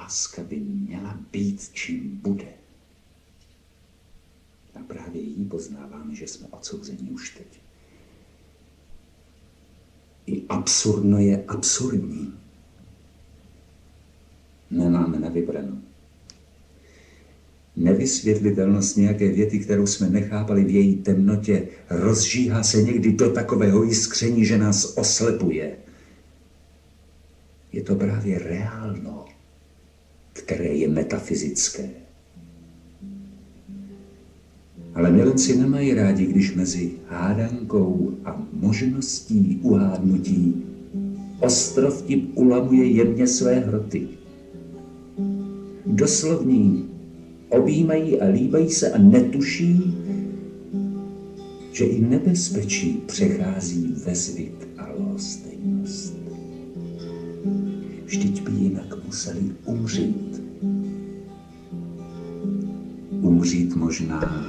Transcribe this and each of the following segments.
láska by měla být, čím bude. A právě jí poznáváme, že jsme odsouzeni už teď. I absurdno je absurdní. Nemáme na vybranou. Nevysvětlitelnost nějaké věty, kterou jsme nechápali v její temnotě, rozžíhá se někdy do takového jiskření, že nás oslepuje. Je to právě reálno, které je metafyzické. Ale milenci nemají rádi, když mezi hádankou a možností uhádnutí ostrov tím ulamuje jemně své hroty. Doslovní objímají a líbají se a netuší, že i nebezpečí přechází ve zvyk a lhostejnost. Vždyť by jinak museli umřít. Umřít možná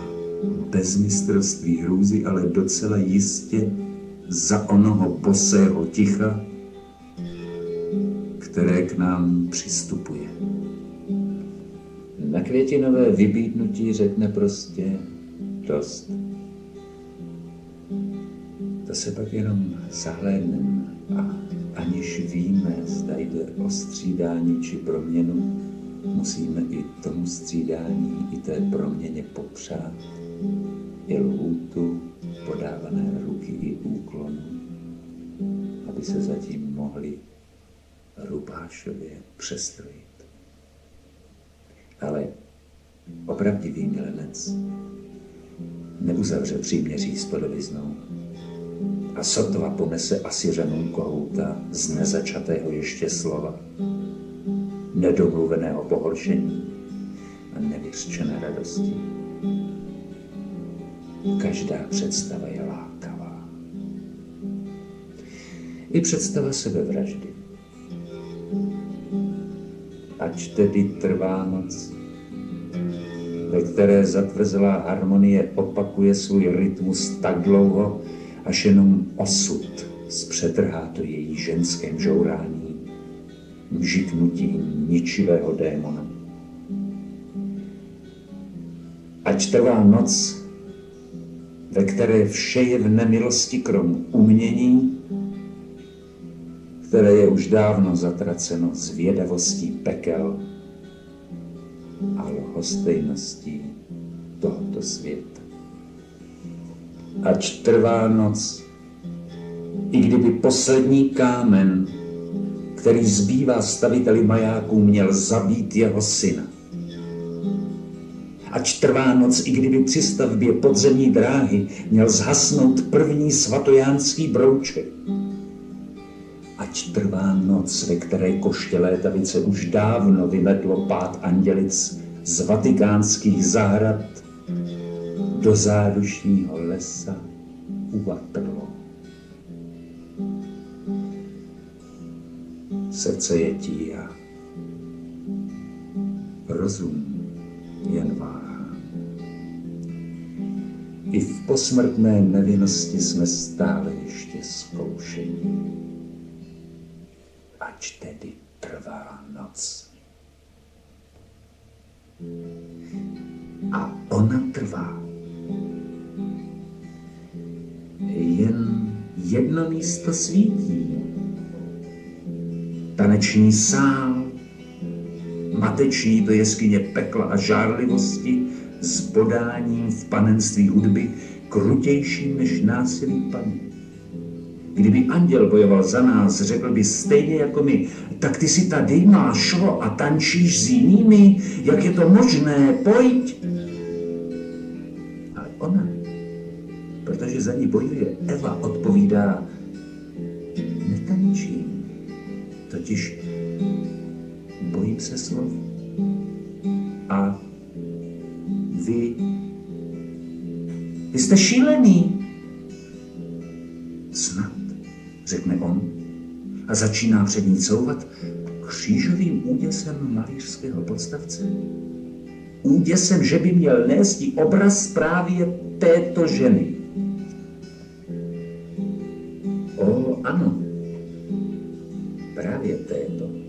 bez mistrovství hrůzy, ale docela jistě za onoho bosého ticha, které k nám přistupuje. Na květinové vybídnutí řekne prostě dost. To se pak jenom zahlédneme a aniž víme, zda jde o střídání či proměnu, musíme i tomu střídání, i té proměně popřát i lhůtu podávané ruky i úklonu, aby se zatím mohli Rubášově přestrojit. Ale opravdivý milenec neuzavře příměří s podobiznou a sotva ponese Asiřanům kohouta z nezačatého ještě slova, nedomluveného pohoršení a nevyřčené radosti. Každá představa je lákavá. I představa sebevraždy. Ať tedy trvá noc, ve které zatvrzlá harmonie opakuje svůj rytmus tak dlouho, až jenom osud zpřetrhá to její ženském žourání, žitnutí ničivého démona. Ať trvá noc, ve které vše je v nemilosti krom umění, které je už dávno zatraceno zvědavostí pekel a lhostejností tohoto světa. Ač trvá noc, i kdyby poslední kámen, který zbývá staviteli majáků, měl zabít jeho syna Ač trvá noc, i kdyby při stavbě podzemní dráhy měl zhasnout první svatojánský brouček. Ať trvá noc, ve které koště létavice už dávno vymetlo pád andělic z vatikánských zahrad do zádušního lesa u Waterloo. Srdce je tíha, rozum jen vás. I v posmrtné nevinnosti jsme stále ještě zkoušení. Ač tedy trvá noc. A ona trvá. Jedno místo svítí. Taneční sál, mateční do jeskyně pekla a žárlivosti, s podáním v panenství hudby krutějším než násilí paní. Kdyby anděl bojoval za nás, řekl by stejně jako my, tak ty si tady máš šlo a tančíš s jinými, jak je to možné, pojď. Ale ona, protože za ní bojuje, Eva odpovídá, netančím, totiž bojím se slov. A vy, vy jste šílený. Snad, řekne on a začíná před ní couvat křížovým úděsem malířského podstavce. Úděsem, že by měl nést obraz právě této ženy. O, ano, právě této.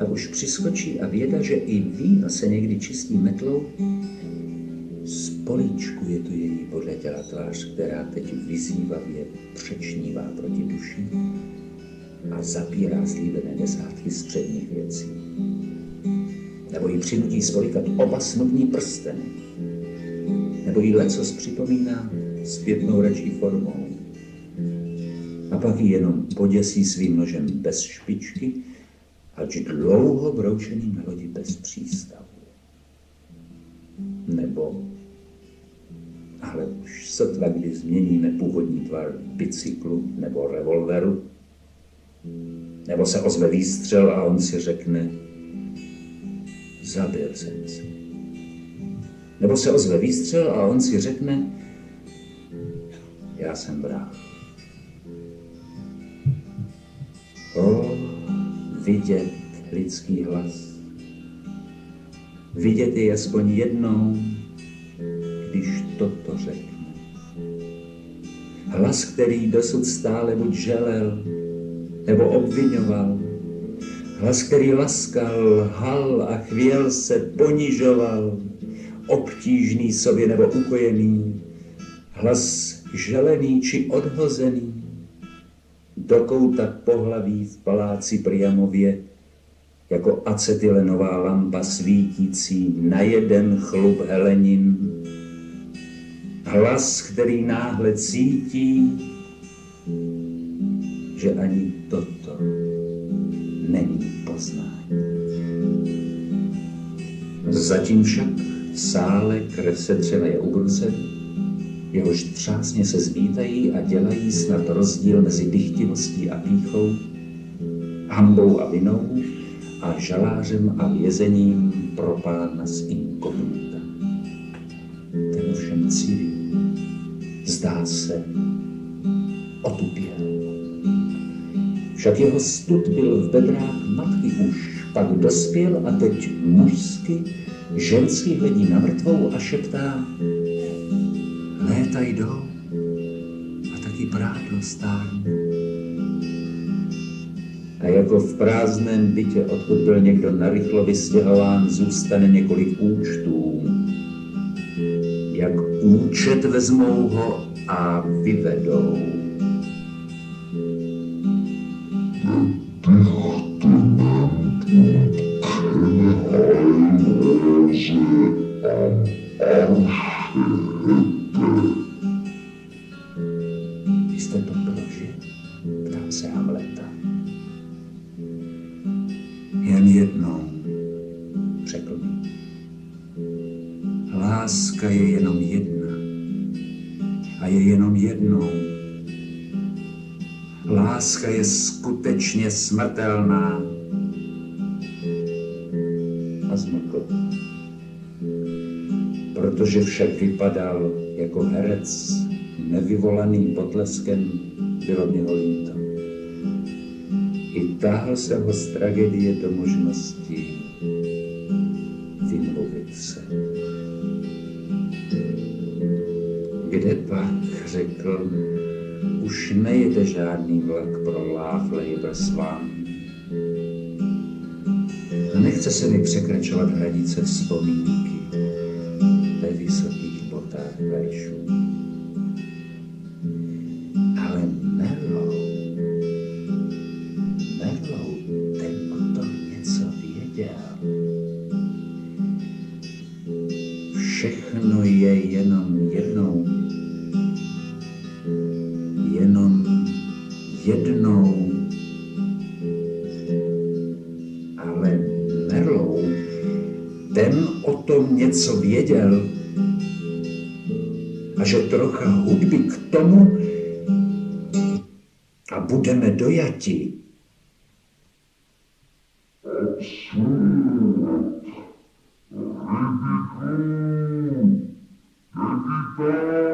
a už přiskočí a věda, že i víno se někdy čistí metlou, z políčku je to její podle těla tvář, která teď vyzývavě přečnívá proti duši a zapírá slíbené desátky z předních věcí. Nebo ji přinutí spolikat oba snubní prsteny. Nebo jí lecos připomíná zpětnou rečí formou. A pak ji jenom poděsí svým nožem bez špičky, ač dlouho broučený na lodi bez přístavu. Nebo, ale už sotva kdy změníme původní tvar bicyklu nebo revolveru, nebo se ozve výstřel a on si řekne, zabil jsem se. Nebo se ozve výstřel a on si řekne, já jsem vrah. Vidět lidský hlas. Vidět je aspoň jednou, když toto řekne. Hlas, který dosud stále buď želel, nebo obvinoval. Hlas, který laskal, lhal a chvěl se, ponižoval, obtížný sobě nebo ukojený. Hlas želený či odhozený, do kouta pohlaví v paláci Priamově, jako acetylenová lampa svítící na jeden chlup helenin. Hlas, který náhle cítí, že ani toto není poznání. Zatím však v sále krev se třevaje ubruce, jehož třásně se zvítají a dělají snad rozdíl mezi dychtivostí a píchou, hambou a vinou a žalářem a vězením pro pána z inkognita. Ten ovšem cílí, zdá se, otupěl. Však jeho stud byl v bedrách matky už, pak dospěl a teď mužsky, žensky hledí na mrtvou a šeptá, léta jdou a taky prádlo stárne. A jako v prázdném bytě, odkud byl někdo narychlo vystěhován, zůstane několik účtů. Jak účet vezmou ho a vyvedou. Je jenom jedna. A je jenom jednou. Láska je skutečně smrtelná. A zmokl. Protože však vypadal jako herec, nevyvolaný potleskem, bylo mě líto. I táhl se ho z tragédie do možnosti Kde pak, řekl, už nejede žádný vlak pro Lávlejber s vám. Nechce se mi překračovat hranice vzpomínky ve vysokých botách vajšů. věděl. A že trocha hudby k tomu a budeme dojati. Oh. Mm -hmm.